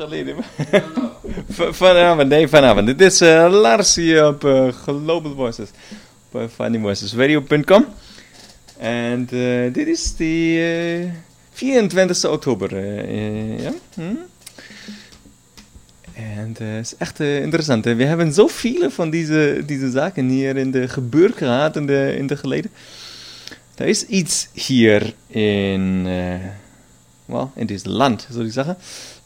vanavond, nee, vanavond. Dit is uh, Lars hier op uh, Global Voices. Op uh, funnyvoicesradio.com. En dit is de 24 oktober. ja? Hm? En het is echt interessant. We hebben zoveel van deze, deze zaken hier in de gebeurd gehad in de, in de geleden. Er is iets hier in, well, in dit land, zou ik zeggen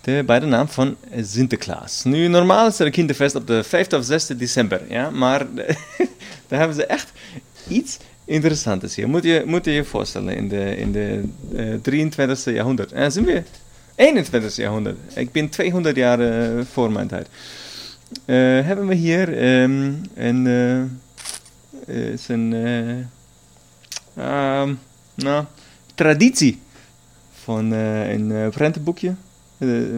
de, bij de naam van Sinterklaas. Nu, normaal is er een kinderfest op de 5 of 6 december, ja, maar daar hebben ze echt iets interessants hier. Moet je moet je, je voorstellen, in de, in de uh, 23e jaarhonderd. En zijn we 21e jaarhonderd. Ik ben 200 jaar uh, voor mijn tijd. Uh, hebben we hier um, een, is een um, nou, traditie van een prentenboekje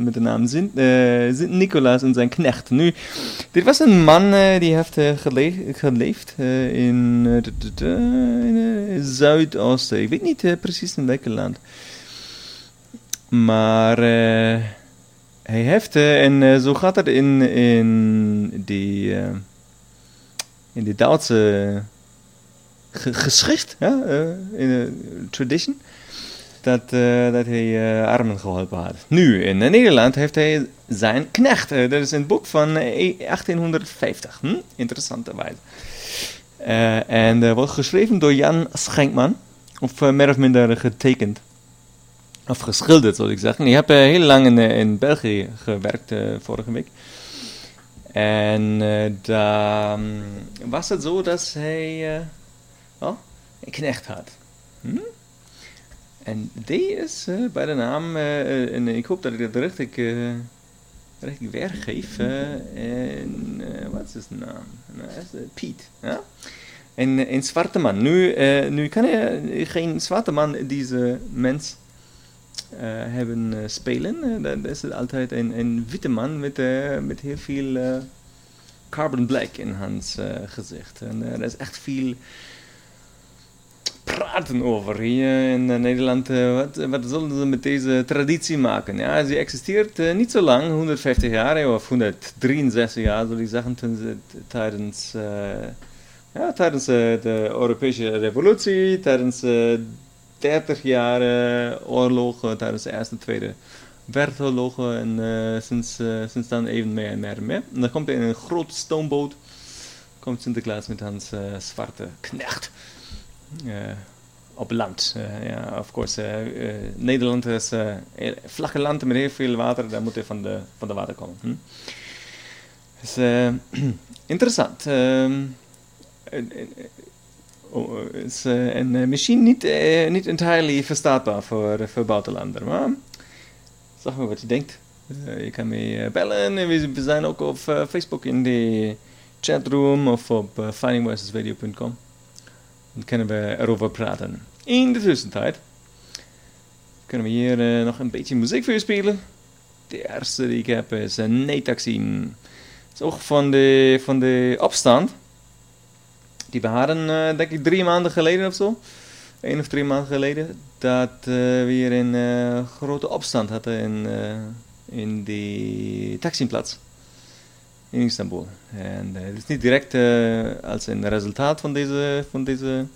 met de naam Sint, uh, Sint Nicolaas en zijn knecht. Nu, dit was een man uh, die heeft gele geleefd in, in Zuidoosten. Ik weet niet precies in welk land. Maar hij heeft, en zo gaat het in, in die, in die Duitse geschrift, ja, in de tradition dat, uh, dat hij uh, armen geholpen had. Nu, in Nederland heeft hij zijn knecht. Dat is een boek van 1850. Hm? Interessante wijze. en wordt geschreven door Jan Schenkman. Of meer of minder getekend. Of geschilderd, zou ik zeggen. Ik heb heel lang in, in België gewerkt vorige week. En daar um, was het zo dat hij oh, een knecht had. Hm? En die is uh, bij de naam, uh, en ik hoop dat ik dat richtig, uh, richtig weergeef. en wat is zijn naam? Nou, Piet. Ja? En een zwarte man. Nu, nu kan je geen zwarte man deze mens hebben spelen. dat is altijd een, een witte man met, met heel veel carbon black in hans gezicht. En er is echt veel praten over hier in uh, Nederland. Uh, wat, wat zullen ze met deze traditie maken? Ja, ze existeert uh, niet zo lang, 150 jaar of 163 jaar, zou ik zeggen, tijdens, ja, tijdens de Europese revolutie, tijdens 30 jaar oorlog, tijdens de Eerste en Tweede Wereldoorlog en sinds, sinds dan even meer en meer en. En dan komt er in een grote stoomboot, komt Sinterklaas met hans zwarte knecht. Uh, op land. Uh, ja, of course, uh, Nederland is een vlakke land met heel veel water, daar moet je van de, van de water komen. Hm? Dus, interessant. Is en misschien niet, niet entirely verstaanbaar voor, voor buitenlander, maar zeg maar wat je denkt. je kan me bellen en we, zijn ook op Facebook in de chatroom of op uh. Dan kunnen we erover praten. In de tussentijd kunnen we hier uh, nog een beetje muziek voor spelen. De eerste die ik heb is een uh, Het is ook van de, van de opstand. Die we hadden, uh, denk ik, drie maanden geleden of zo. Eén of drie maanden geleden. Dat we hier een grote opstand hadden in, in de Taksimplaats in Istanbul. En het is niet direct als een resultaat van deze, van deze,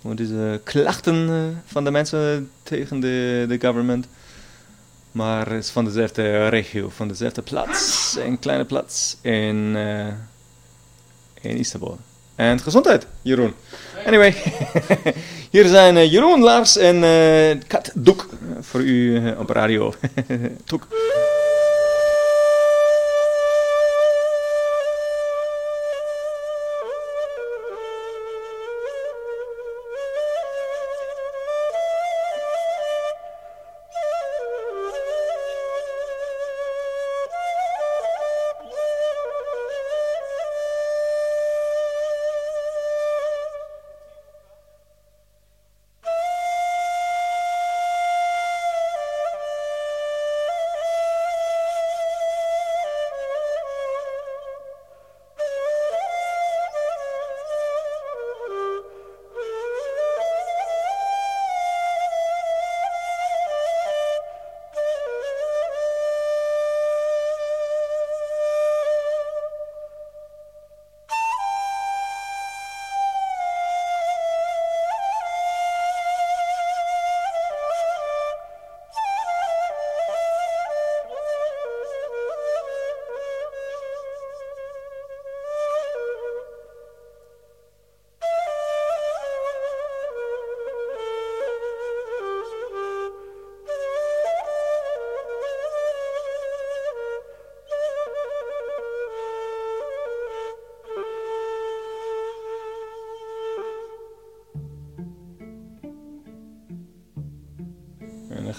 van deze klachten van de mensen tegen de, de government. Maar het is van dezelfde regio, van dezelfde plaats, een kleine plaats in, in Istanbul. En gezondheid, Jeroen. Anyway, hier zijn Jeroen, Lars en Kat Doek voor u op radio. Doek.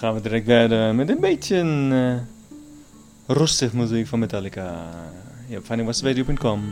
Gaan we direct verder met een beetje uh, rustig muziek van Metallica. Ja, findingwasradio.com.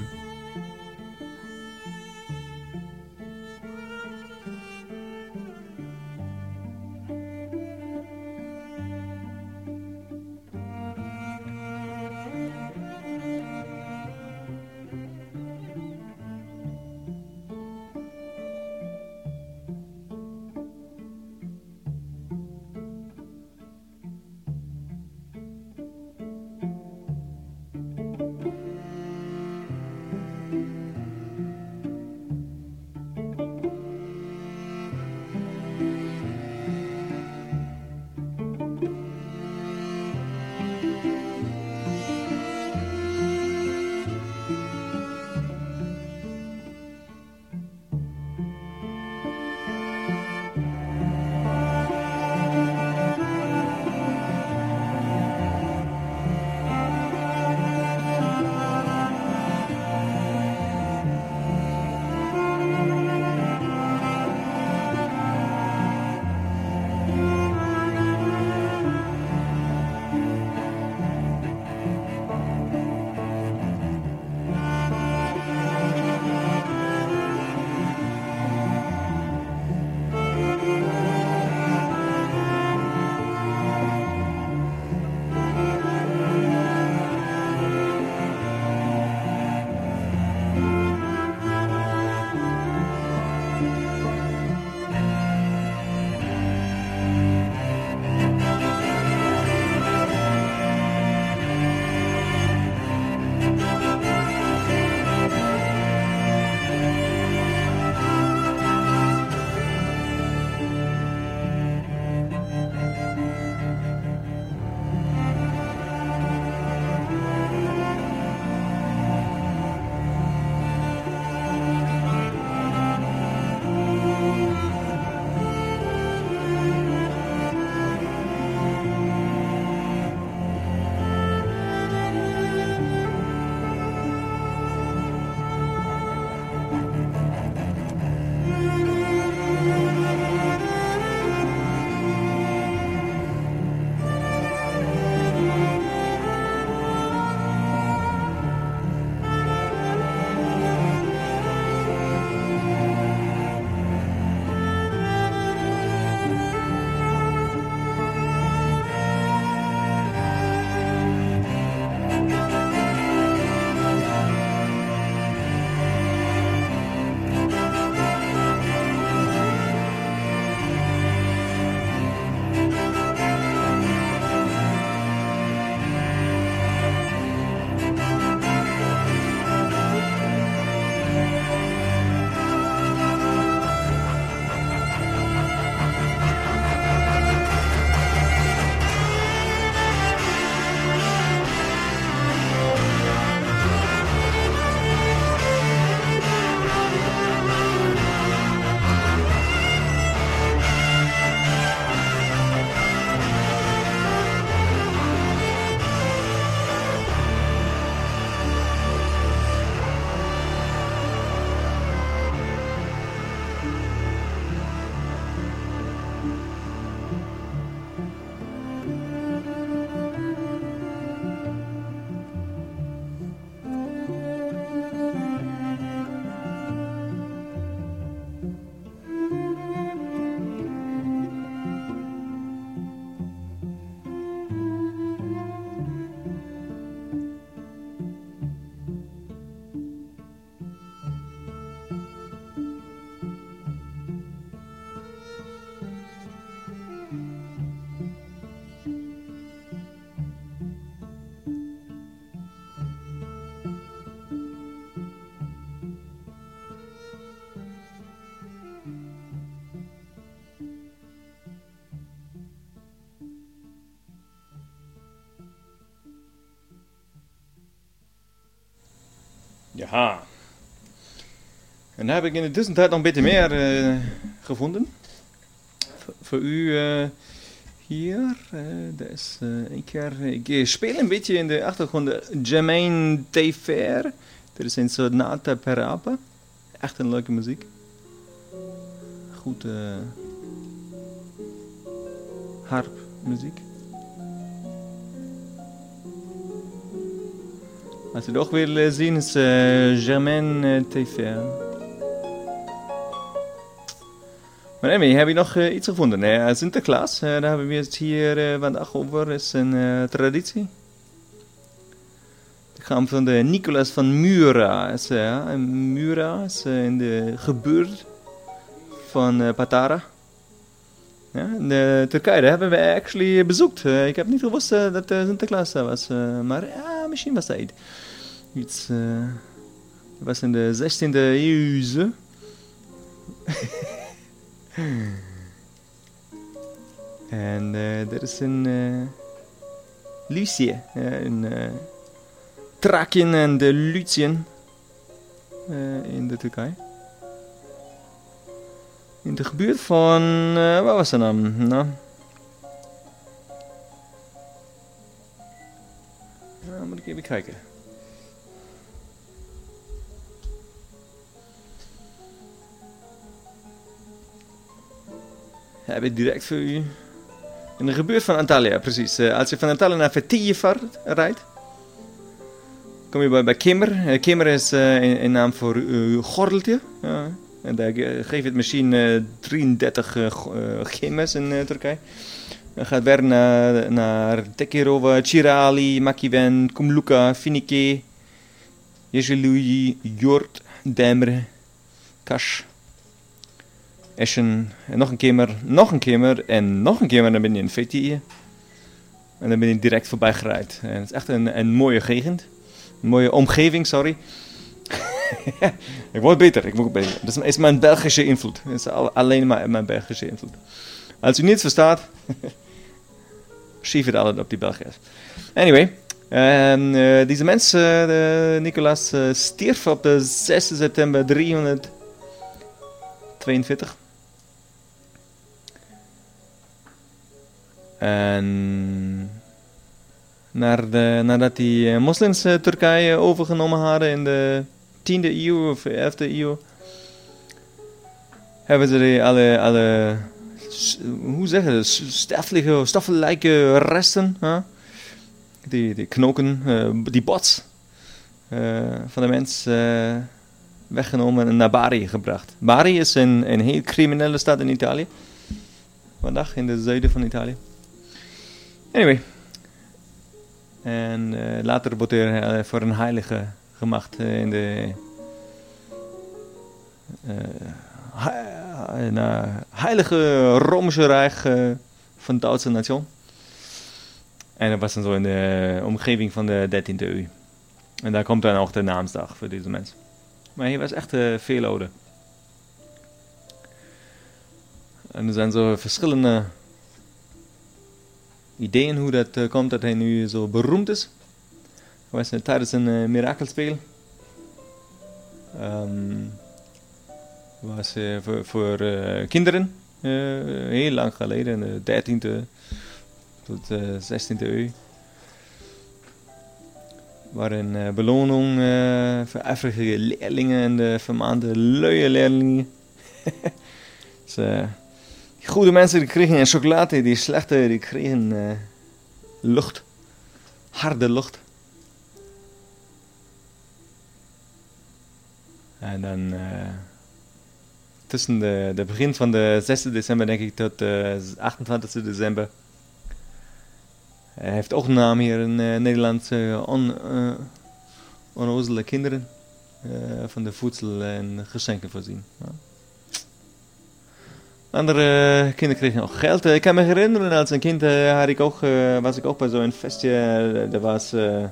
Ja. En daar heb ik in de tussentijd nog een beetje meer uh, gevonden. Voor u uh, hier. Dat is een keer. Ik speel een beetje in de achtergrond Jermaine Tefer. Dat is een Sonata per Ape. Echt een leuke muziek. Goed harp Als het ook wil zien is uh, Germaine Tefer. Maar anyway, heb je nog iets gevonden? Nee, Sinterklaas, daar hebben we het hier vandaag over, is een traditie. Ik ga van de Nicolaas van Mura. Is, Mura is in de gebuurt van Patara. Ja, in de Turkije daar hebben we actually bezoekt. ik heb niet gewust dat Sinterklaas daar was, maar ja, misschien was dat iets. was in de 16e eeuw. en uh, er is een uh, Lycie, uh, uh, Thrakien en de in de Turkije. In de gebuurt van, waar was de naam? Nou, nou moet ik even kijken. heb ik direct voor u. In de gebuurt van Antalya, precies. Uh, als je van Antalya naar Fetijevar rijdt, kom je bij, bij Kimmer. Uh, Kimmer is een, naam voor uh, gordeltje. En daar geef het misschien 33 gimmers in Turkije. Dan gaat weer naar, naar Tekirova, Chirali, Makiven, Kumluka, Finike, Jezeluji, Jort, Demre, Kash. Eschen, en nog een keer, nog een keer en nog een keer, dan ben je in Fethiye. En dan ben je direct voorbij gereden. En het is echt een, een mooie gegend. Een mooie omgeving, sorry. ik word beter, ik word beter. Dat is mijn Belgische invloed. Is alleen maar mijn Belgische invloed. Als u niets verstaat, schief het altijd op die Belgiërs. Anyway, en, uh, deze mens, uh, Nicolas, uh, stierf op de 6 september 342. En nadat die eh, moslims Turkije overgenomen hadden in de 10e eeuw of 11e eeuw, hebben ze alle, alle hoe zeggen ze, stafelijke, stoffelijke resten, huh? die, die knoken, uh, die bots van de mens weggenomen en naar Bari gebracht. Bari is een, een heel criminele stad in Italië, vandaag in de zuiden van Italië. Anyway. En later wordt voor een heilige gemacht uh, in de een, heilige Romeinse Rijk van de Duitse nation. En dat was dan zo in de omgeving van de 13e eeuw. En daar komt dan ook de naamsdag voor deze mensen. Maar hij was echt veel ouder. En er zijn zo verschillende ideeën hoe dat komt dat hij nu zo beroemd is. Hij was uh, tijdens een uh, mirakelspeel. Um, was voor, voor kinderen, heel lang geleden, in de 13e tot 16e eeuw. Waar een beloning voor ijverige leerlingen en de vermaande luie leerlingen. dus, goede mensen die kregen een chocolade, die slechte die kregen lucht. Harde lucht. En dan uh, tussen de, de begin van de 6 december denk ik tot uh, 28 december. Hij heeft ook een naam hier in uh, Nederland. on, onnozele kinderen. van de voedsel en geschenken voorzien. Ja. Andere kinderen kregen nog geld. Ik kan me herinneren, als een kind uh, had ik ook, uh, was ik ook bij zo'n festje. Er was uh,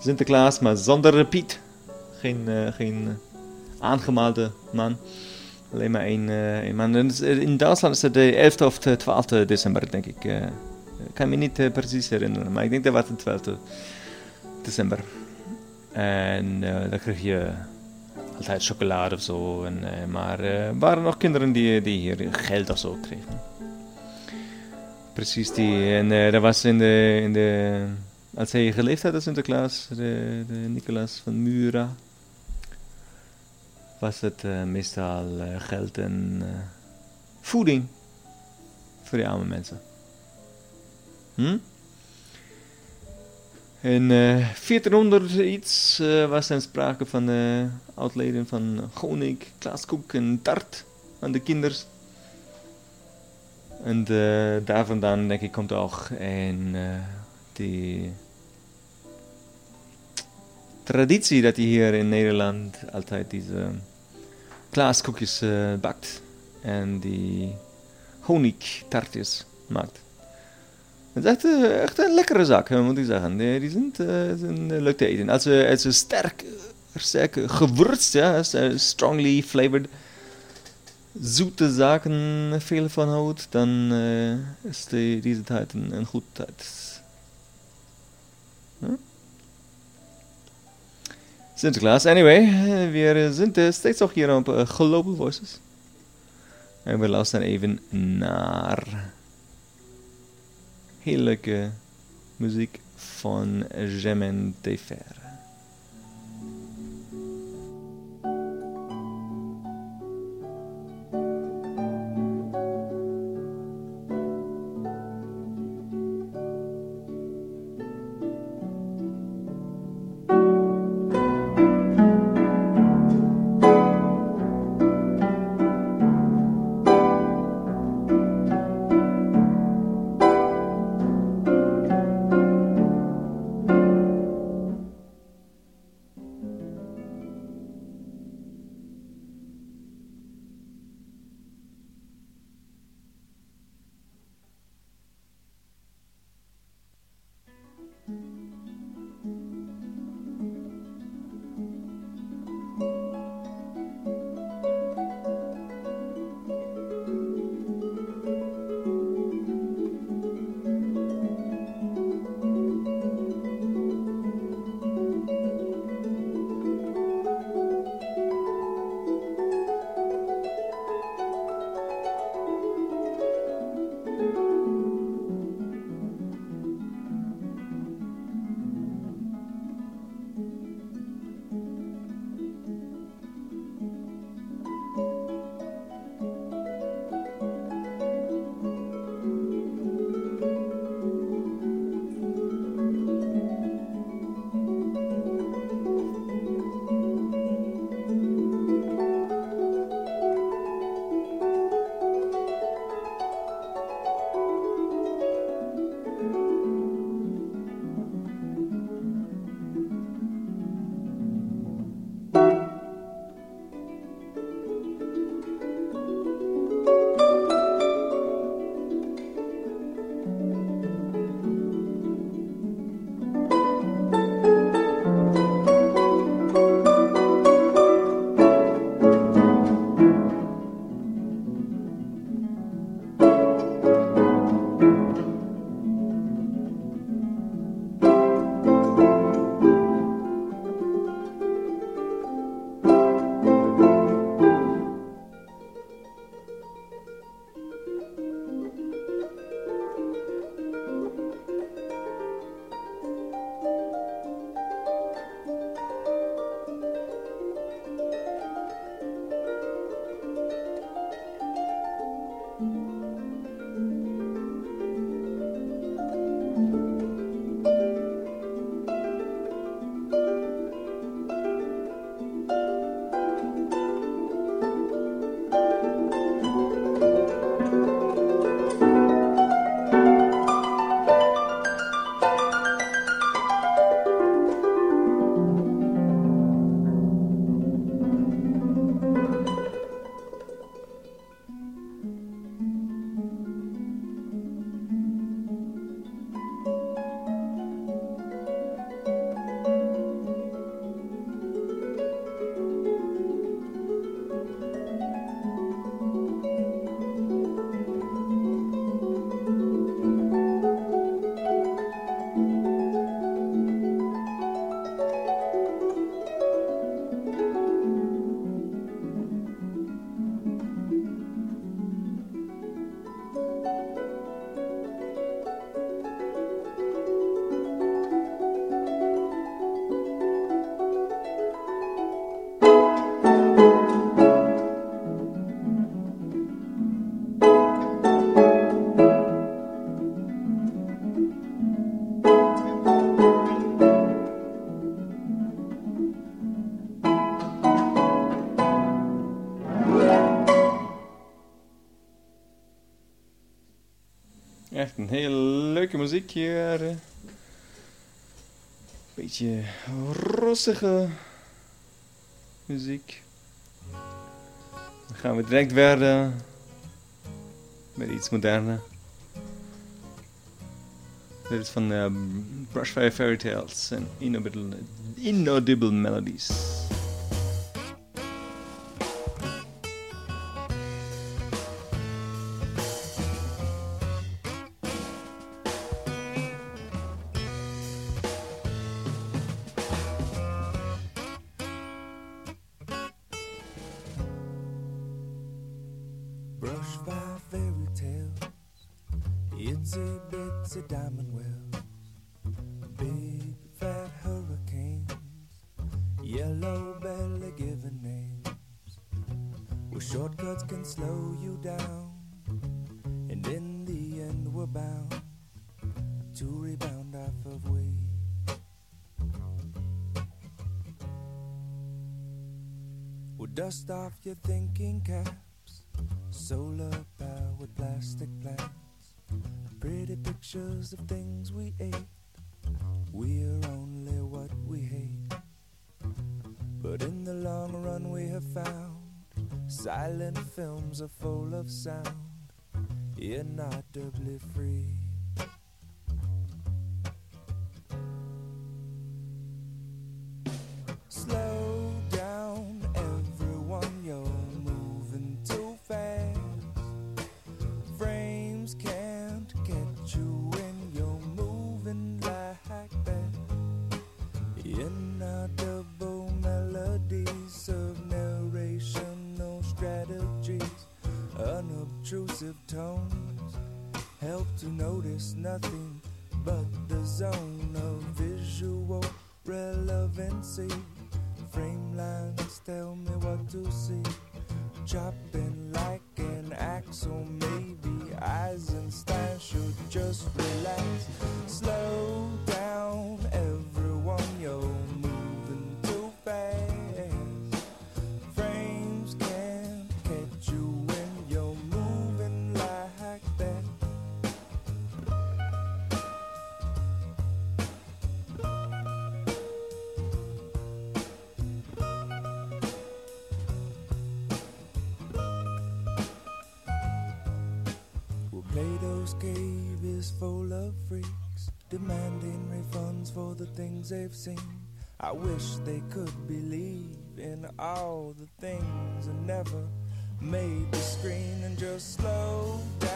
Sinterklaas, maar zonder Piet. Geen, geen aangemaalde man. Alleen maar één, één man. In Duitsland is het de 11 of 12 december, denk ik. Ik kan me niet precies herinneren, maar ik denk dat was de 12 december. En dan kreeg je altijd chocolade of zo. En, maar er waren nog kinderen die, die hier geld of zo kregen. Precies die. En dat was in de, in de. Als hij geleefd had Sinterklaas, de, de Nicolaas van Mura. Was het uh, meestal geld en voeding voor die arme mensen. Hm? In 1400 iets was er sprake van uh, uitleden van honing, klaaskoek en tart aan de kinderen. En daar vandaan denk ik komt ook en die traditie dat hij hier in Nederland altijd deze klaaskoekjes uh, bakt en die honigtartjes maakt. Het is echt, echt een lekkere zaak, moet ik zeggen. Die, die zijn, uh, zijn leuk te eten. Als ze, sterk, sterk gewurst, ja, strongly flavored, zoete zaken veel van houdt, dan is deze tijd een, goed tijd. Huh? Sinterklaas. Anyway, we zijn steeds nog hier op uh, Global Voices. En we luisteren even naar heerlijke muziek van Jemen Tefer. Eh. Beetje rustige muziek. Dan gaan we direct verder met iets moderner. Dit is van eh, Brushfire Fairy Tales en Inaudible Melodies. Tones help to notice nothing but the zone of visual relevancy. Freaks demanding refunds for the things they've seen. I wish they could believe in all the things that never made the screen and just slow down,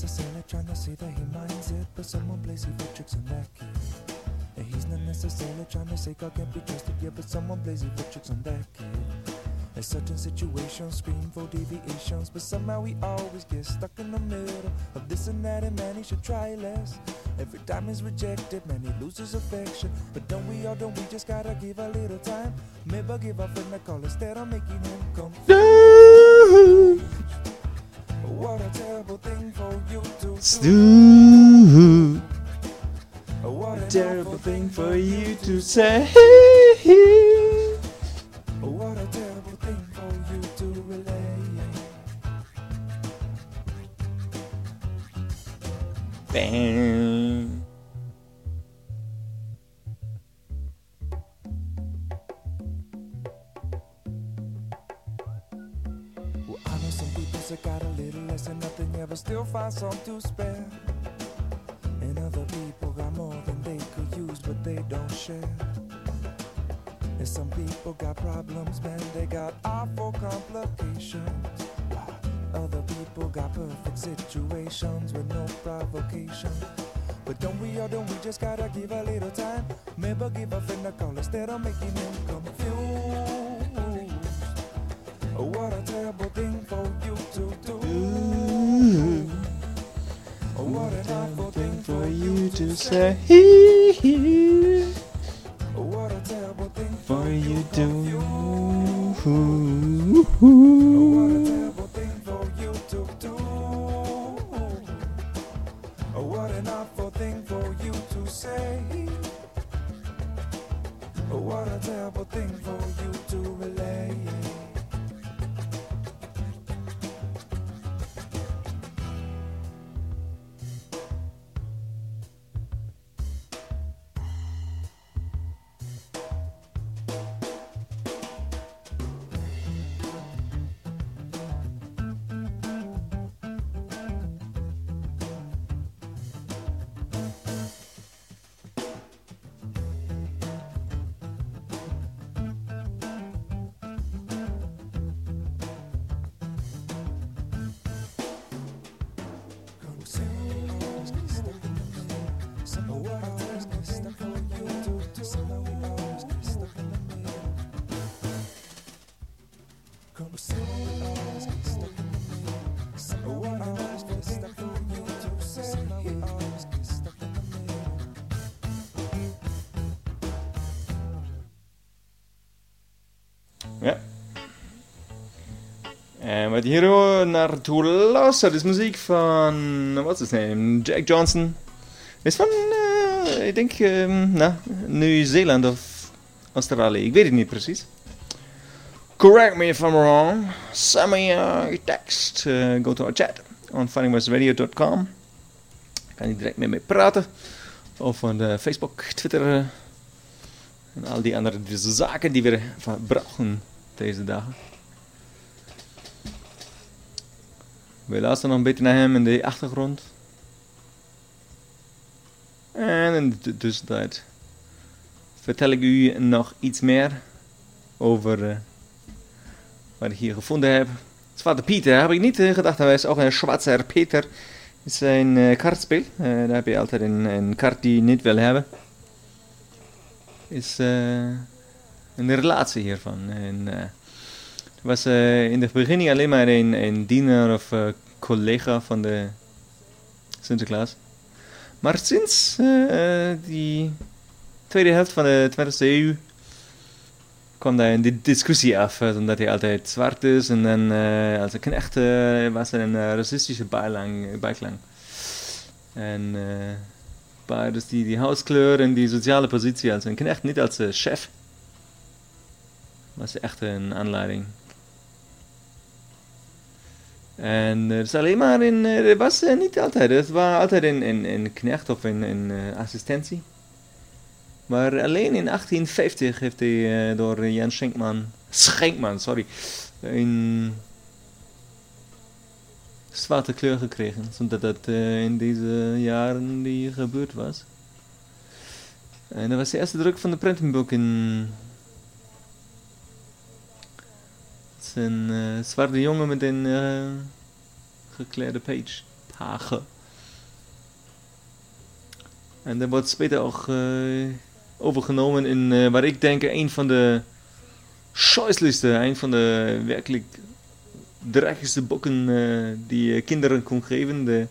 he's not necessarily trying to say that he minds it, but someone plays evil tricks on that kid. And he's not necessarily trying to say God can't be trusted, yeah, but someone plays evil tricks on that kid. And certain situations scream for deviations, but somehow we always get stuck in the middle of this and that, and man, he should try less. Every time he's rejected, man, he loses affection. But don't we all, don't we just gotta give a little time? Maybe give a friend a call instead of making him come. What a terrible thing for you to do. What a terrible thing for you to say. En wat hier naartoe luistert is muziek van, wat is zijn naam? Jack Johnson. Is van, eh, ik denk, nou, Nieuw-Zeeland of Australië. Ik weet het niet precies. Correct me if I'm wrong. Send me a text. Uh, go to our chat on funnywaysradio.com. Kan je direct met mij praten. Of van Facebook, Twitter eh, en al die andere zaken die we brauchen deze dagen. We luisteren nog een beetje naar hem in de achtergrond. En in de tussentijd vertel ik u nog iets meer over eh, wat ik hier gevonden heb. Zwarte Pieter heb ik niet eh, gedacht, hij is ook een Schwarzer Peter. is een eh, kaartspel. Eh, daar heb je altijd een, een kaart die je niet wil hebben. Is een relatie hiervan. En, was eh, in de beginning alleen maar een, een diener of eh, collega van de Sinterklaas. Maar sinds eh, die tweede helft van de 20e eeuw kwam daar een di- discussie af, omdat hij altijd zwart is en dan als een knecht was een racistische bijklank. En bij dus die, die huiskleur en die sociale positie als een knecht, niet als chef, was echt een aanleiding. En het is alleen maar in, eh, het was eh, niet altijd, het was altijd een, een, een knecht of een, een eh, assistentie. Maar alleen in 1850 heeft hij eh, door Jan Schenkman, Schenkman, sorry, een zwarte kleur gekregen. Zonder dat eh, in deze jaren die gebeurd was. En dat was de eerste druk van de prentenboek in... Het is een eh, zwarte jongen met een geklede page. Page. En dat wordt speter ook eh, overgenomen in waar ik denk een van de scheußlichste, een van de werkelijk dreigste boeken die kinderen kon geven. De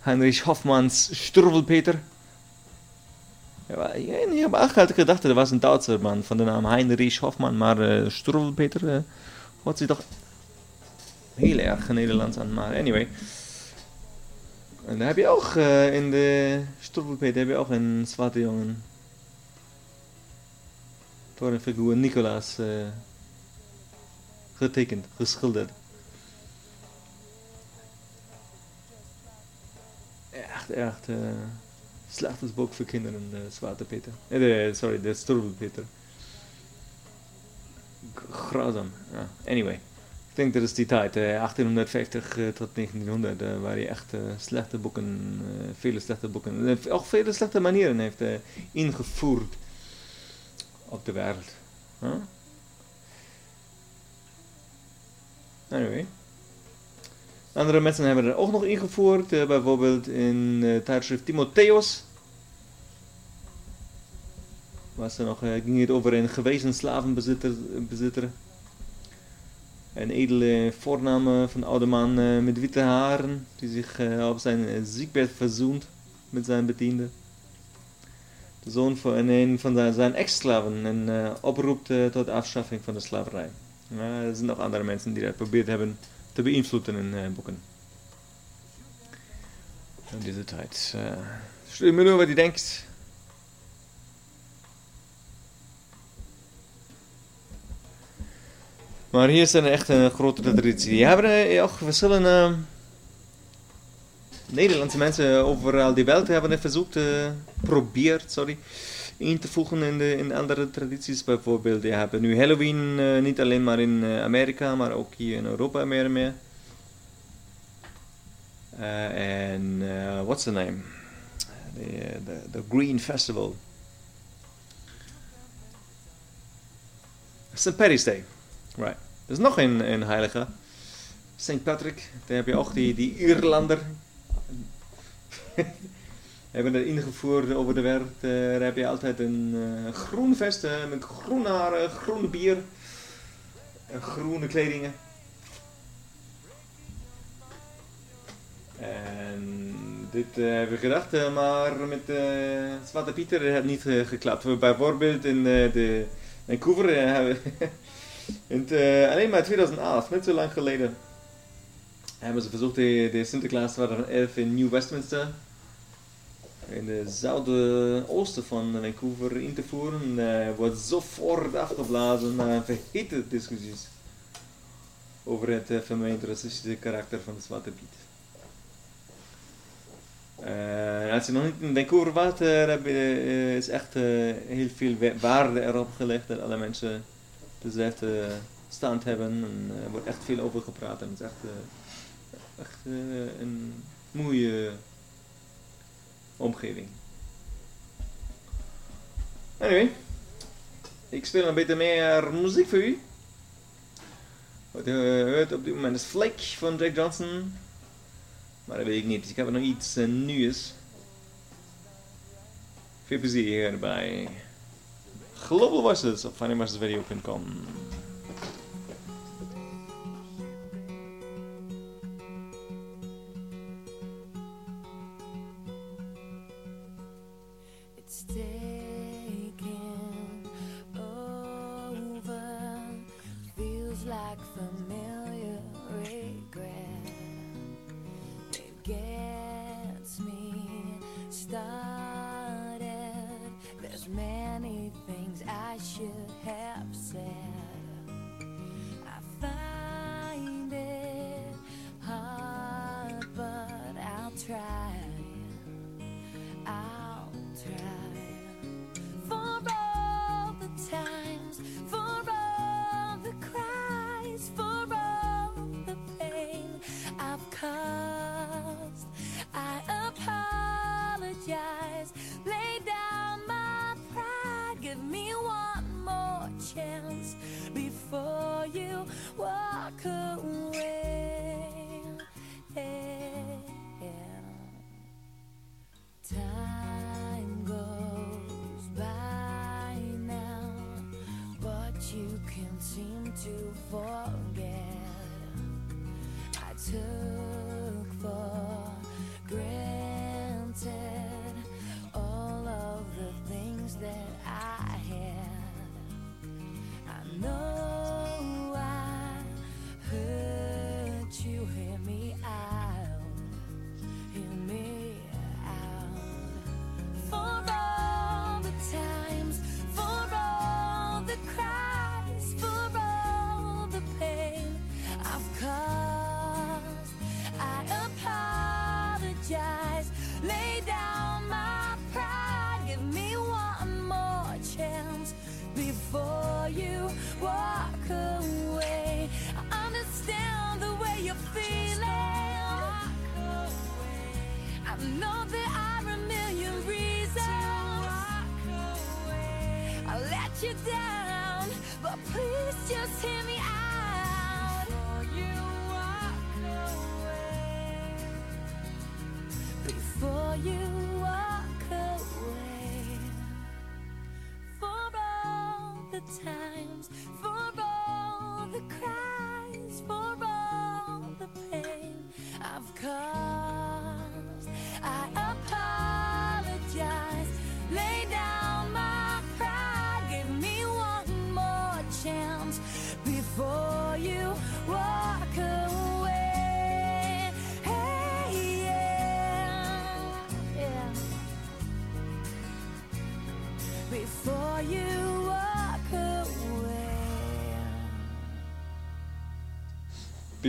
Heinrich Hofmanns Sturvelpeter. Ja, ik, heb gedacht dat was een Duitser man van de naam Heinrich Hofmann, maar eh Sturvelpeter eh hoort zich toch heel erg Nederlands aan. Maar anyway. En daar heb je ook eh, in de Sturvelpeter heb je ook een zwarte jongen. Door een figuur Nicolaas eh, getekend, geschilderd. Echt, echt uh, slachtersboek voor kinderen, de Zwarte Peter. Eh, de, sorry, de. Grausam. Anyway. Ik denk dat is die tijd, eh, 1850 eh, tot 1900, eh, waar hij echt eh, slechte boeken, eh, vele slechte boeken, en ook vele slechte manieren heeft eh, ingevoerd op de wereld. Anyway. Andere mensen hebben er ook nog ingevoerd, eh, bijvoorbeeld in tijdschrift Timotheus. Was er nog, eh, ging het over een gewezen slavenbezitter. Bezitter. Een edele voorname van een oude man eh, met witte haren, die zich eh, op zijn eh, ziekbed verzoent met zijn bediende. De zoon van een van zijn, zijn ex-slaven en eh, oproept eh, tot afschaffing van de slaverij. Maar er zijn nog andere mensen die dat geprobeerd hebben te beïnvloeden in eh, boeken. In deze tijd. Uh, stuur me nu wat je denkt. Maar hier is echt een grote traditie. Die hebben ook verschillende Nederlandse mensen overal die wereld hebben het verzoekt, eh sorry, in te voegen in, de, in andere tradities. Bijvoorbeeld, die hebben nu Halloween eh, niet alleen maar in eh, Amerika, maar ook hier in Europa meer en meer. En eh, what's the name? The, the, the Green Festival. St. Patty's Day. Right. Er is nog een, een heilige. St. Patrick. Daar heb je ook die, die Ierlander. hebben er ingevoerd over de wereld. Eh, daar heb je altijd een eh, groen vest eh, met groene haren, groen bier. En groene kledingen. En dit hebben we gedacht, maar met eh Zwarte Pieter het niet geklapt. We bijvoorbeeld in de Vancouver hebben het, eh, alleen maar 2011, niet zo lang geleden, hebben ze verzocht de, de Sinterklaas 2011 in New Westminster, in de zuidoosten van Vancouver, in te voeren. Eh wordt sofort afgeblazen na verhitte discussies over het uh, vermeend racistische karakter van de Zwarte Piet. Eh, als je nog niet in Vancouver was, eh, eh, is echt eh, heel veel wa- waarde erop gelegd dat alle mensen dezelfde stand hebben. En er wordt echt veel over gepraat en het is echt, eh, echt eh, een mooie omgeving. Anyway, ik speel een beetje meer muziek voor u. Wat u hoort op dit moment is Flake van Jack Johnson. Maar dat weet ik niet. Ik heb nog iets nieuws. Veel plezier hier bij Global Voices op funnymastersvideo.com. It's taking times,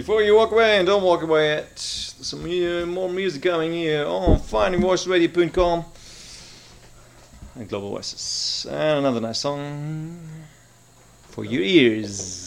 Before you walk away and don't walk away yet, some uh, more music coming here on findingvoiceradio.com and Global Voices. And another nice song for your ears.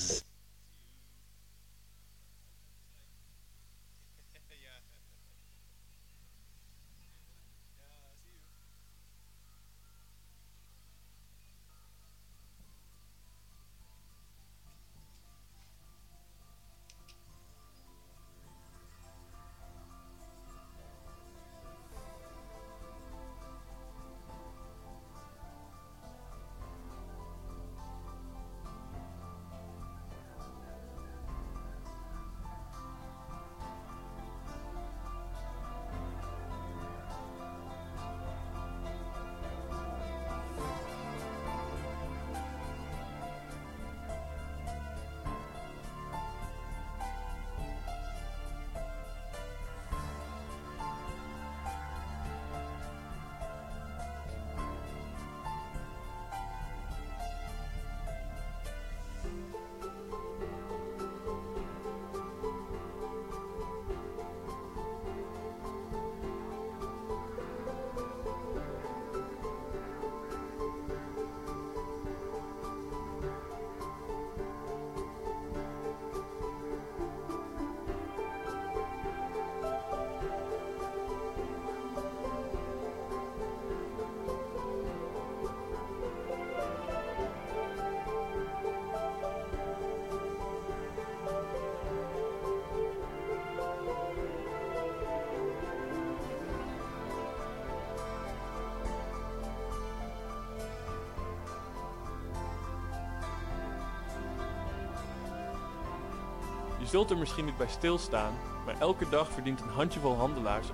Zult er misschien niet bij stilstaan, maar elke dag verdient een handjevol handelaars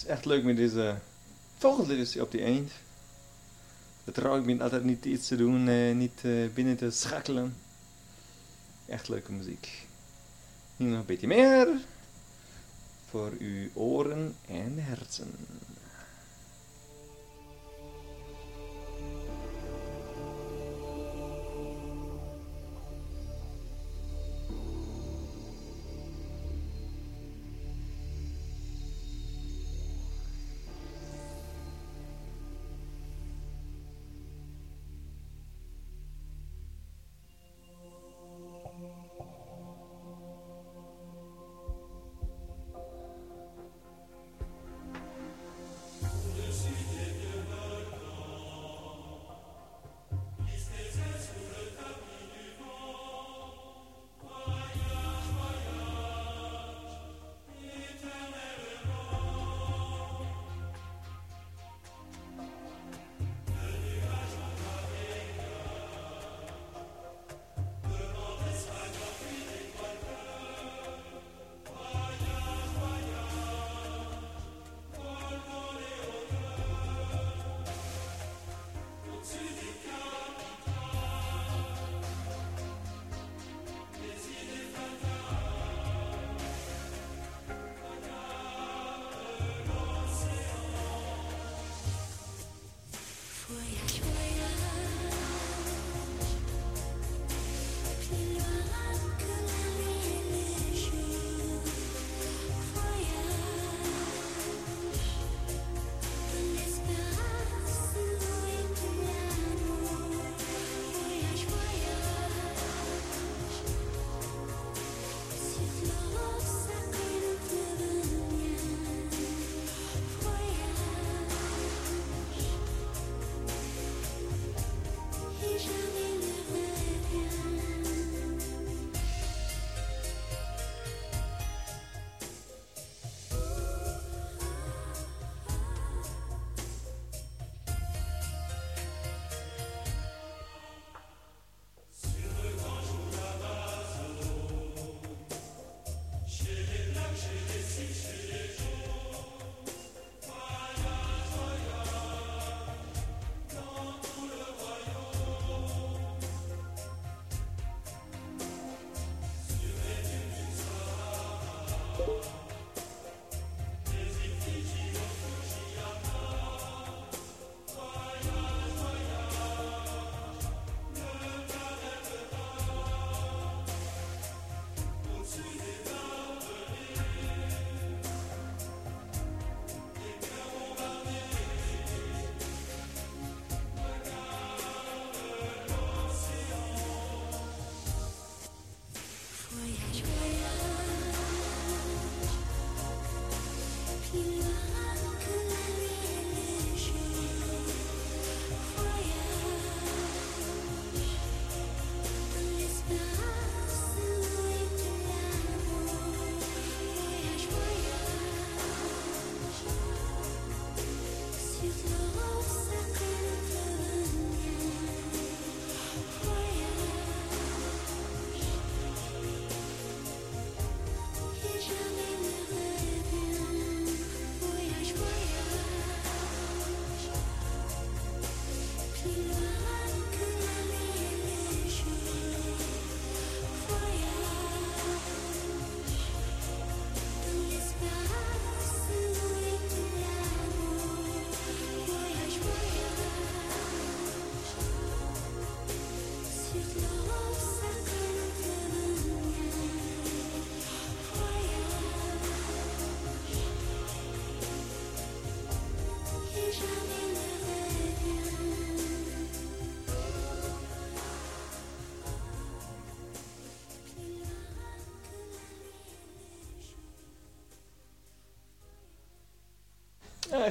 is echt leuk met deze vogeltjes op die eind. Het ik ben altijd niet iets te doen, eh, niet eh, binnen te schakelen. Echt leuke muziek. Nu nog een beetje meer voor uw oren en hersen.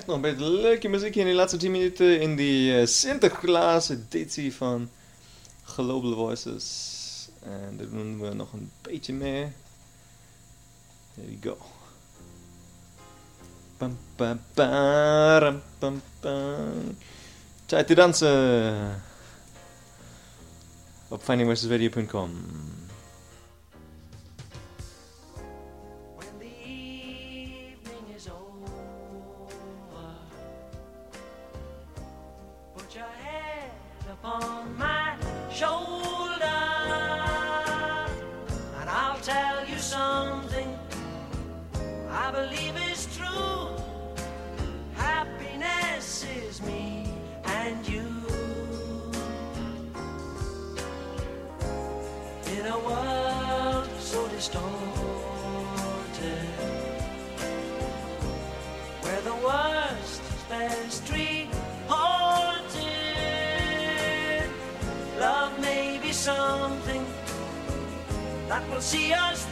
Nog een beetje leuke muziek in die laatste 10 minuten in die eh, Sinterklaas editie van Global Voices. En daar doen we nog een beetje mee. There we go. Pam, pam, param, pam, pam. Tijd te dansen. Op findingvoicesradio.com. distorted, where the worst is best treated, love may be something that will see us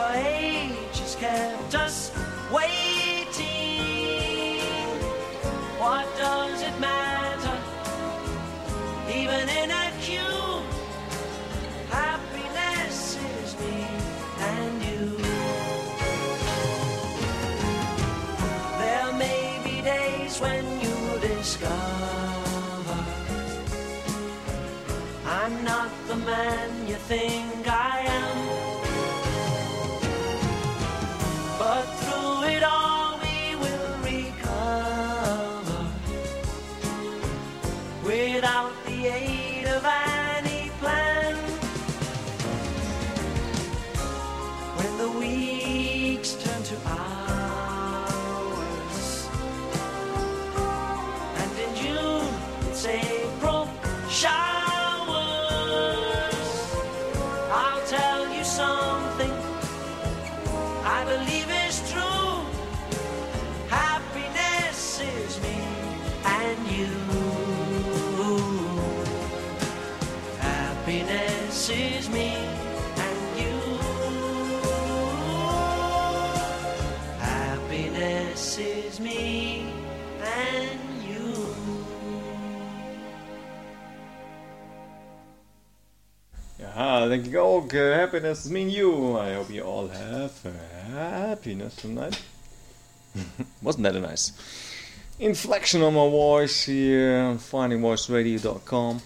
for ages kept us waiting, what does it matter? Even in a queue, happiness is me and you. There may be days when you discover I'm not the man you think Happiness is me and you. Happiness is me and you. Ja, denk ik ook. Uh, happiness is me and you. I hope you all have happiness tonight. Wasn't that a nice inflection on my voice here on findingvoiceradio.com?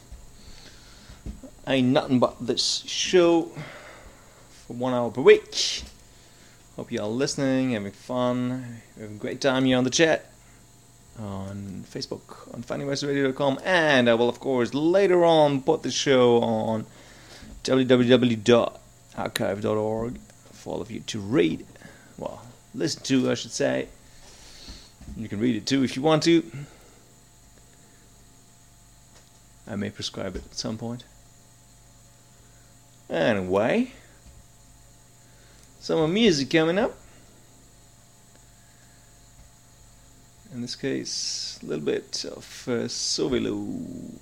Ain't nothing but this show for one hour per week. Hope you all listening, having fun, having a great time here on the chat on Facebook, on findingvoiceradio.com, and I will, of course, later on put the show on www.archive.org for all of you to read. Well, listen to, I should say. You can read it too if you want to. I may prescribe it at some point. Anyway, some music coming up. In this case, a little bit of uh, Sovilu.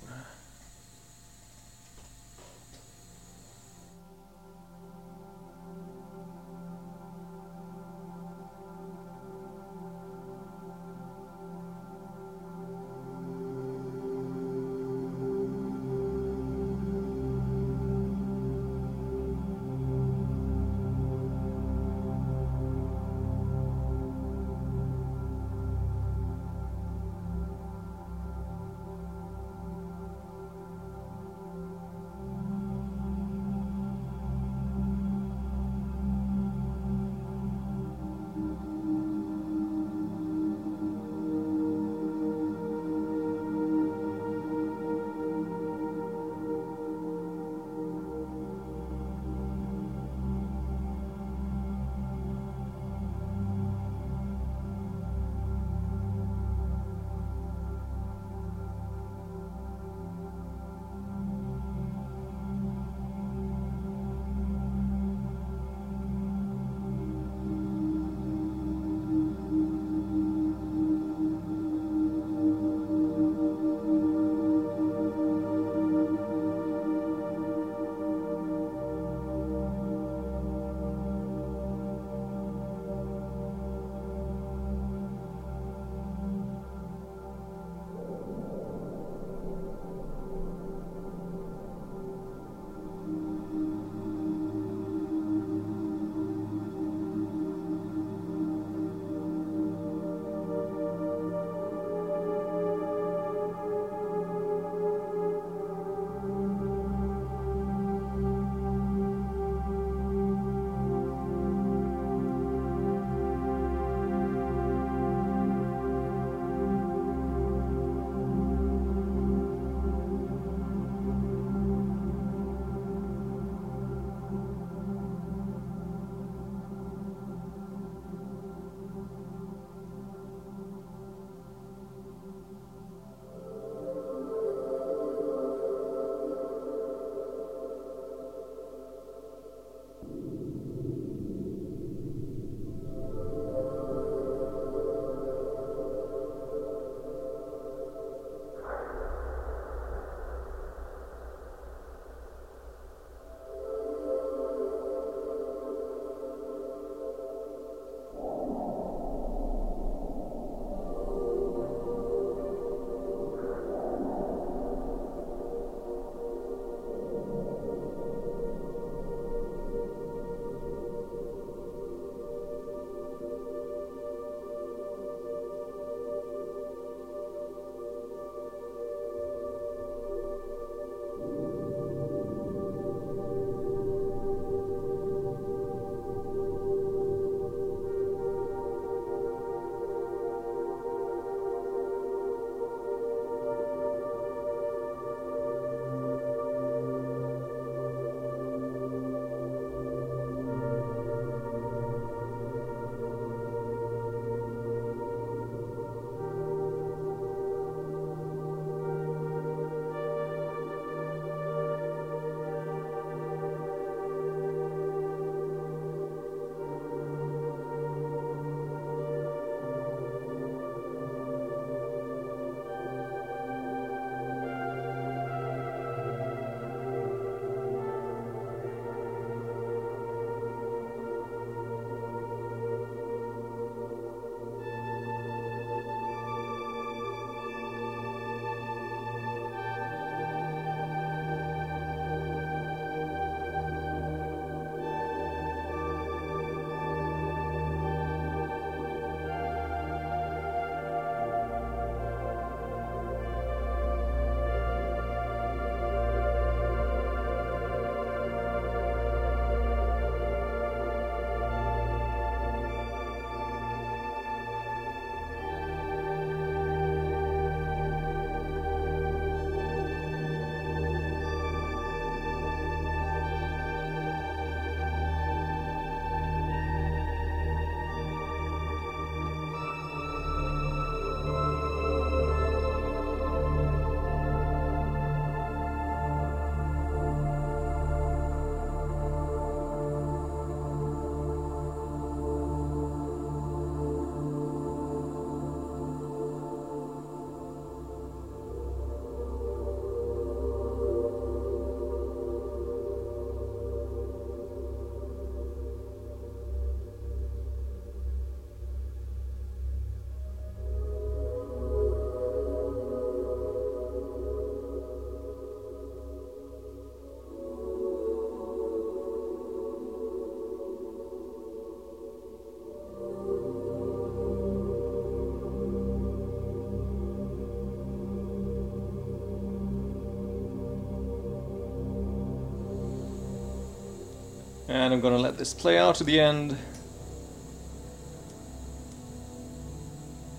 And I'm gonna let this play out to the end.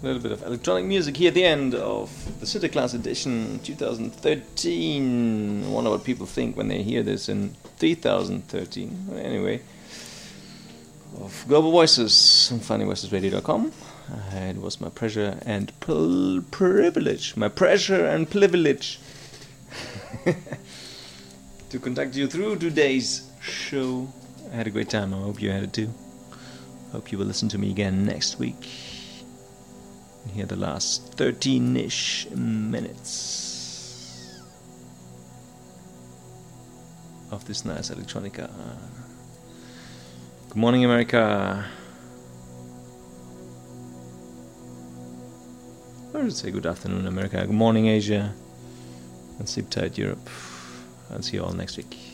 A little bit of electronic music here at the end of the City Class edition 2013. I wonder what people think when they hear this in 3013. Anyway, of Global Voices on findingvoicesradio.com. Uh, it was my pleasure and pl- privilege, my pleasure and privilege to contact you through today's show. I had a great time. I hope you had it too. Hope you will listen to me again next week. And hear the last 13 ish minutes of this nice electronica. Good morning, America. I should say good afternoon, America. Good morning, Asia. And sleep tight, Europe. I'll see you all next week.